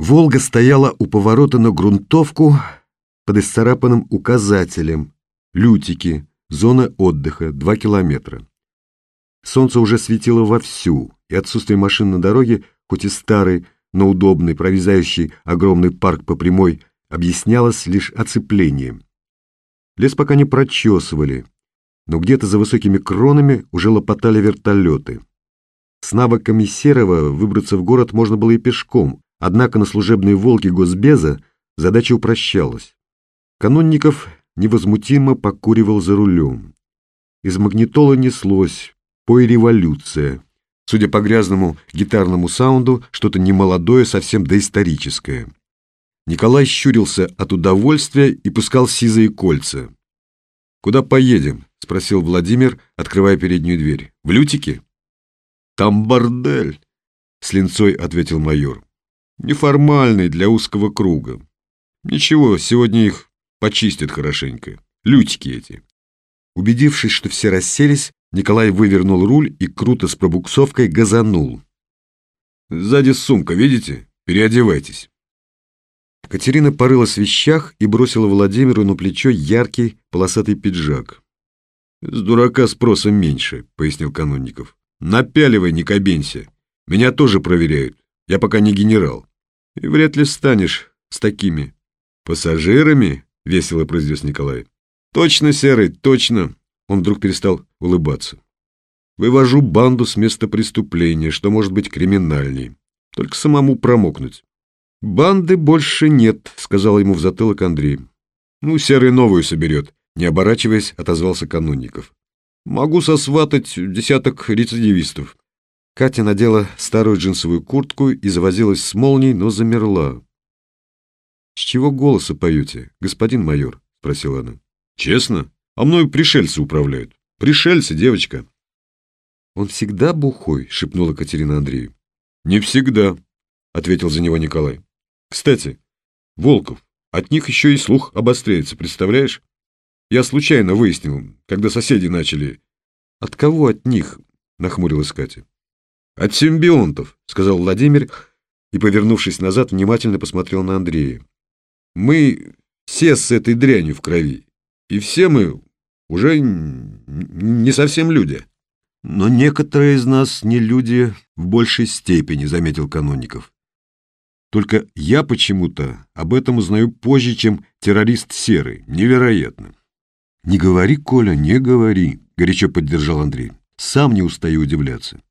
Волга стояла у поворота на грунтовку под исцарапанным указателем «Лютики», зона отдыха, 2 километра. Солнце уже светило вовсю, и отсутствие машин на дороге, хоть и старый, но удобный, прорезающий огромный парк по прямой, объяснялось лишь оцеплением. Лес пока не прочесывали, но где-то за высокими кронами уже лопотали вертолеты. С навыками Серого выбраться в город можно было и пешком, однако на служебной «Волге» Госбеза задача упрощалась. Канонников невозмутимо покуривал за рулем. Из магнитола неслось «Пой революция». Судя по грязному гитарному саунду, что-то немолодое, совсем доисторическое. Николай щурился от удовольствия и пускал сизые кольца. «Куда поедем?» — спросил Владимир, открывая переднюю дверь. «В Лютике?» «Там бордель», — с линцой ответил майор. «Неформальный, для узкого круга. Ничего, сегодня их почистят хорошенько. Лютики эти». Убедившись, что все расселись, Николай вывернул руль и круто с пробуксовкой газанул. «Сзади сумка, видите? Переодевайтесь». Катерина порылась в вещах и бросила Владимиру на плечо яркий полосатый пиджак. «С дурака спроса меньше», — пояснил Канунников. «Напяливай, не кабенься. Меня тоже проверяют. Я пока не генерал. И вряд ли станешь с такими пассажирами», — весело произнес Николай. «Точно, Серый, точно!» Он вдруг перестал улыбаться. «Вывожу банду с места преступления, что может быть криминальней. Только самому промокнуть». «Банды больше нет», — сказал ему в затылок Андрей. «Ну, Серый новую соберет», — не оборачиваясь, отозвался Канунников. «Могу сосватать десяток рецидивистов». Катя надела старую джинсовую куртку и завозилась с молнией, но замерла. «С чего голоса поете, господин майор?» — спросила она. «Честно? А мною пришельцы управляют. Пришельцы, девочка». «Он всегда бухой?» — шепнула Катерина Андрею. «Не всегда», — ответил за него Николай. «Кстати, Волков, от них еще и слух обостряется, представляешь? Я случайно выяснил, когда соседи начали...» «От кого от них?» — нахмурилась Катя. «От симбионтов», — сказал Владимир и, повернувшись назад, внимательно посмотрел на Андрея. «Мы все с этой дрянью в крови, и все мы уже не совсем люди. Но некоторые из нас не люди в большей степени, заметил Канонников. Только я почему-то об этом узнаю позже, чем террорист Серый. Невероятно. Не говори, Коля, не говори, горячо поддержал Андрей. Сам не устаю удивляться.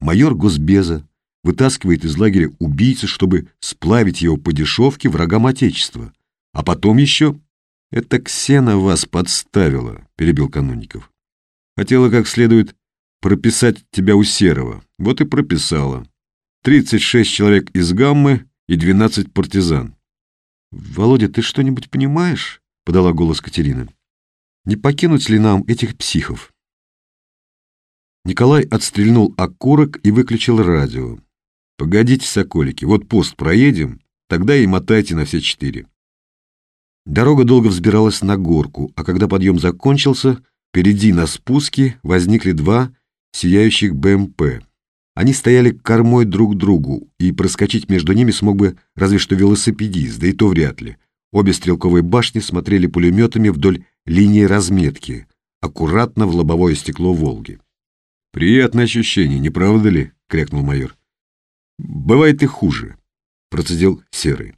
Майор Госбеза вытаскивает из лагеря убийцу, чтобы сплавить его по дешевке врагам Отечества. А потом еще «Это Ксена вас подставила», — перебил Канунников. «Хотела как следует прописать тебя у Серого. Вот и прописала. 36 человек из Гаммы и 12 партизан». «Володя, ты что-нибудь понимаешь?» — подала голос Катерина. «Не покинуть ли нам этих психов?» Николай отстрельнул окурок и выключил радио. «Погодите, соколики, вот пост проедем, тогда и мотайте на все четыре». Дорога долго взбиралась на горку, а когда подъем закончился, впереди на спуске возникли два сияющих БМП. Они стояли кормой друг к другу, и проскочить между ними смог бы разве что велосипедист, да и то вряд ли. Обе стрелковые башни смотрели пулеметами вдоль линии разметки, аккуратно в лобовое стекло «Волги». «Приятное ощущение, не правда ли?» — крякнул майор. «Бывает и хуже», — процедил Серый.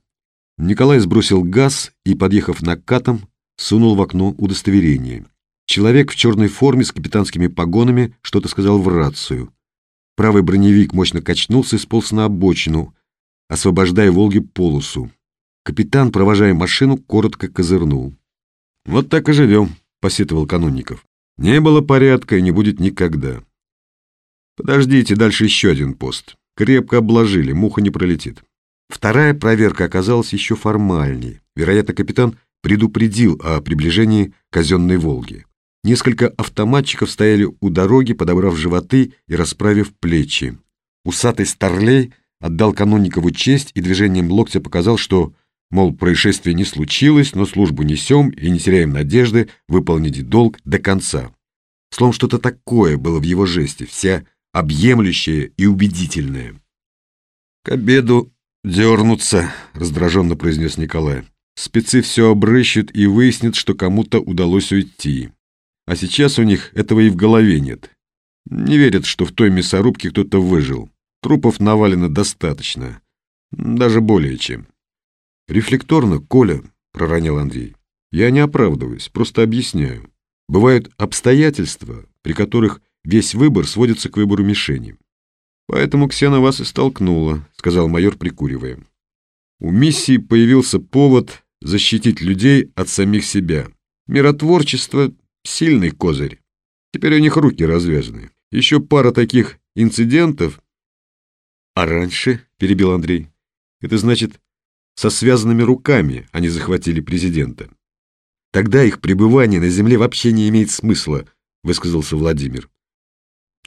Николай сбросил газ и, подъехав накатом, сунул в окно удостоверение. Человек в черной форме с капитанскими погонами что-то сказал в рацию. Правый броневик мощно качнулся и сполз на обочину, освобождая «Волги» полосу. Капитан, провожая машину, коротко козырнул. «Вот так и живем», — посетовал Канунников. «Не было порядка и не будет никогда». «Подождите, дальше еще один пост. Крепко обложили, муха не пролетит». Вторая проверка оказалась еще формальней. Вероятно, капитан предупредил о приближении казенной «Волги». Несколько автоматчиков стояли у дороги, подобрав животы и расправив плечи. Усатый старлей отдал Канонникову честь и движением локтя показал, что, мол, происшествие не случилось, но службу несем и не теряем надежды выполнить долг до конца. Словом, что-то такое было в его жесте, вся объемлющее и убедительное. К обеду дернутся», — раздраженно произнес Николай. «Спецы все обрыщут и выяснят, что кому-то удалось уйти. А сейчас у них этого и в голове нет. Не верят, что в той мясорубке кто-то выжил. Трупов навалено достаточно. Даже более чем». «Рефлекторно, Коля», — проронил Андрей. «Я не оправдываюсь, просто объясняю. Бывают обстоятельства, при которых весь выбор сводится к выбору мишени. Поэтому Ксена вас и столкнула, сказал майор, прикуривая. У миссии появился повод защитить людей от самих себя. Миротворчество — сильный козырь. Теперь у них руки развязаны. Еще пара таких инцидентов. А раньше, — перебил Андрей, — это значит, со связанными руками они захватили президента. Тогда их пребывание на земле вообще не имеет смысла, высказался Владимир.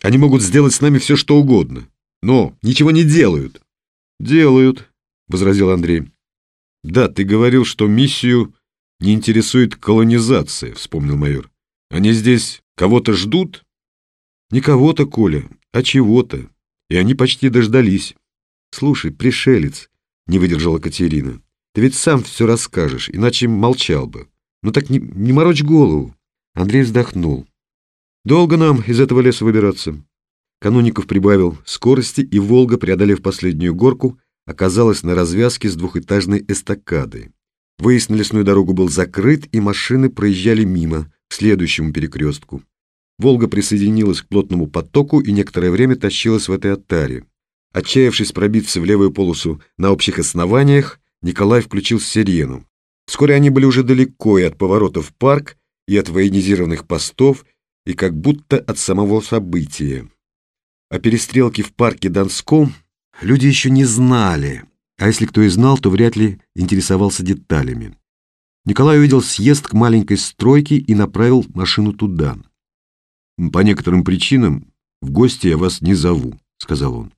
Они могут сделать с нами все, что угодно, но ничего не делают. Делают, возразил Андрей. Да, ты говорил, что миссию не интересует колонизация, вспомнил майор. Они здесь кого-то ждут? Не кого-то, Коля, а чего-то. И они почти дождались. Слушай, пришелец, не выдержала Катерина. Ты ведь сам все расскажешь, иначе молчал бы. Ну так не, не морочь голову. Андрей вздохнул. Долго нам из этого леса выбираться. Кануников прибавил скорости, и «Волга», преодолев последнюю горку, оказалась на развязке с двухэтажной эстакадой. Выезд на лесную дорогу был закрыт, и машины проезжали мимо, к следующему перекрестку. «Волга» присоединилась к плотному потоку и некоторое время тащилась в этой оттаре. Отчаявшись пробиться в левую полосу на общих основаниях, Николай включил сирену. Вскоре они были уже далеко и от поворота в парк, и от военизированных постов, и как будто от самого события. О перестрелке в парке Донском люди еще не знали, а если кто и знал, то вряд ли интересовался деталями. Николай увидел съезд к маленькой стройке и направил машину туда. «По некоторым причинам в гости я вас не зову», — сказал он.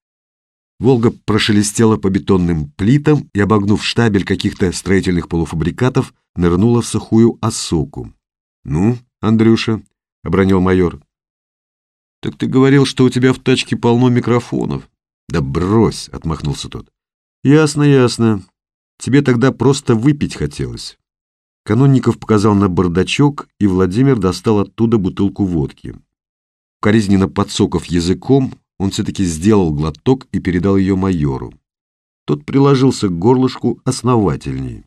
Волга прошелестела по бетонным плитам и, обогнув штабель каких-то строительных полуфабрикатов, нырнула в сухую осоку. «Ну, Андрюша», — обронил майор. «Так ты говорил, что у тебя в тачке полно микрофонов». «Да брось», — отмахнулся тот. «Ясно, ясно. Тебе тогда просто выпить хотелось». Канонников показал на бардачок, и Владимир достал оттуда бутылку водки. Коризненно подсоков языком, он все-таки сделал глоток и передал ее майору. Тот приложился к горлышку основательней.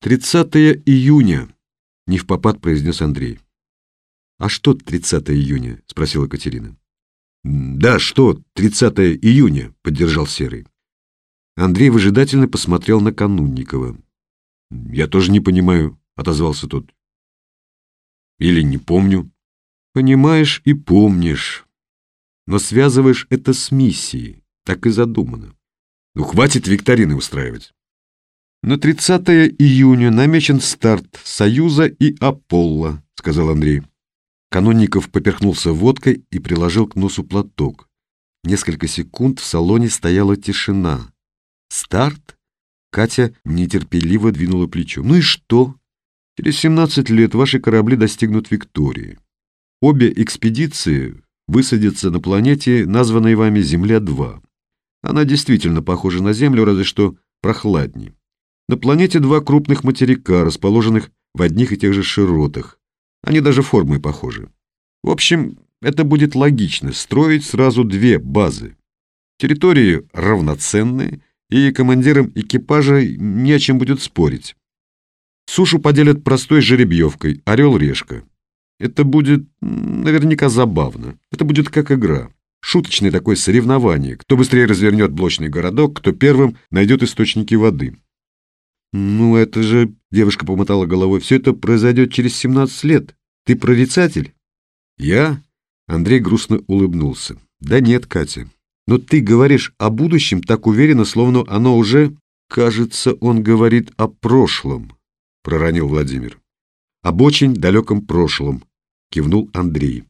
«Тридцатое июня», — не в попад произнес Андрей. «А что 30 июня?» — спросила Катерина. «Да, что 30 июня?» — поддержал Серый. Андрей выжидательно посмотрел на Канунникова. «Я тоже не понимаю», — отозвался тот. «Или не помню». «Понимаешь и помнишь но связываешь это с миссией, так и задумано. Ну, хватит викторины устраивать. На 30 июня намечен старт Союза и Аполло, сказал Андрей. Канонников поперхнулся водкой и приложил к носу платок. Несколько секунд в салоне стояла тишина. Старт? Катя нетерпеливо двинула плечом. Ну и что? Через 17 лет ваши корабли достигнут Виктории. Обе экспедиции высадится на планете, названной вами Земля-2. Она действительно похожа на Землю, разве что прохладней. На планете два крупных материка, расположенных в одних и тех же широтах. Они даже формой похожи. В общем, это будет логично строить сразу две базы. Территории равноценные, и командирам экипажа не о чем будет спорить. Сушу поделят простой жеребьевкой, орел-решка. Это будет наверняка забавно. Это будет как игра. Шуточное такое соревнование. Кто быстрее развернет блочный городок, кто первым найдет источники воды. «Ну, это же...» — девушка помотала головой. «Все это произойдет через 17 лет. Ты прорицатель?» «Я?» — Андрей грустно улыбнулся. «Да нет, Катя. Но ты говоришь о будущем так уверенно, словно оно уже...» «Кажется, он говорит о прошлом», — проронил Владимир. «Об очень далеком прошлом, кивнул Андрей.